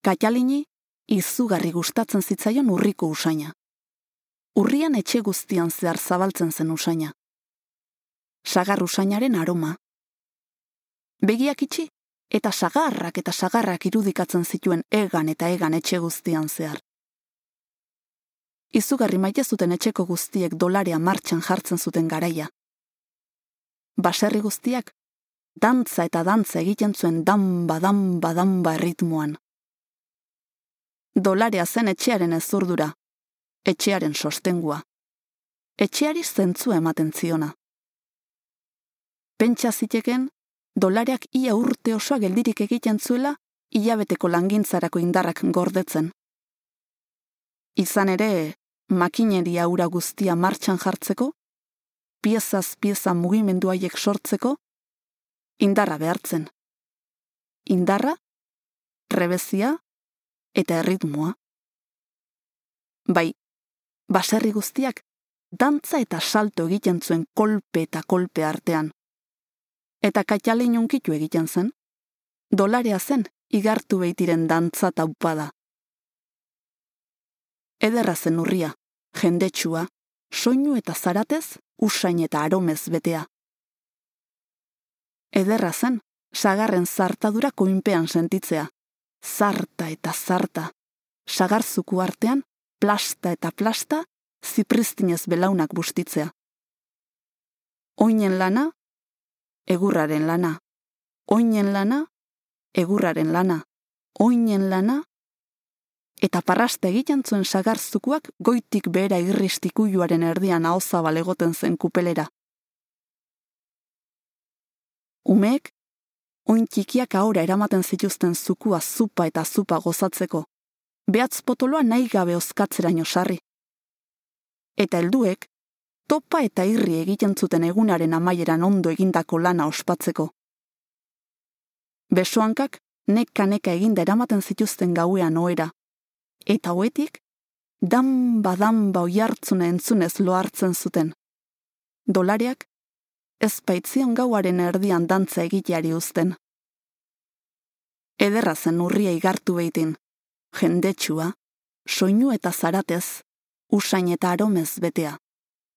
Katialini izugarri gustatzen zitzaion urriko usaina. Urrian etxe guztian zehar zabaltzen zen usaina. Sagar usainaren aroma. Begiak itxi eta sagarrak eta sagarrak irudikatzen zituen egan eta egan etxe guztian zehar. Izugarri maite zuten etxeko guztiek dolarea martxan jartzen zuten garaia. Baserri guztiak, dantza eta dantza egiten zuen damba, damba, damba erritmoan. Dolarea zen etxearen ezurdura, etxearen sostengua. Etxeari zentzu ematen ziona. Pentsa ziteken, dolareak ia urte osoa geldirik egiten zuela, hilabeteko langintzarako indarrak gordetzen. Izan ere, makineria ura guztia martxan jartzeko, piezaz pieza mugimenduaiek sortzeko, indarra behartzen. Indarra, rebezia eta erritmoa. Bai, baserri guztiak, dantza eta salto egiten zuen kolpe eta kolpe artean eta katxale inunkitu egiten zen. Dolarea zen, igartu behitiren dantza taupada. Ederra zen urria, jendetsua, soinu eta zaratez, usain eta aromez betea. Ederra zen, sagarren zartadura koinpean sentitzea. Zarta eta zarta, sagarzuku artean, plasta eta plasta, zipristinez belaunak bustitzea. Oinen lana, egurraren lana. Oinen lana, egurraren lana. Oinen lana, eta parrasta egiten zuen sagarzukuak goitik behera irristikuioaren erdian hauza balegoten zen kupelera. Umeek, oin txikiak ahora eramaten zituzten zukua zupa eta zupa gozatzeko, behatz potoloa nahi gabe oskatzeraino sarri. Eta helduek, topa eta irri egiten zuten egunaren amaieran ondo egindako lana ospatzeko. Besoankak neka neka eginda eramaten zituzten gauean oera, eta hoetik, damba damba oiartzune entzunez loartzen zuten. Dolareak, ez baitzion gauaren erdian dantza egiteari uzten. Ederra zen urria igartu behitin, jendetsua, soinu eta zaratez, usain eta aromez betea.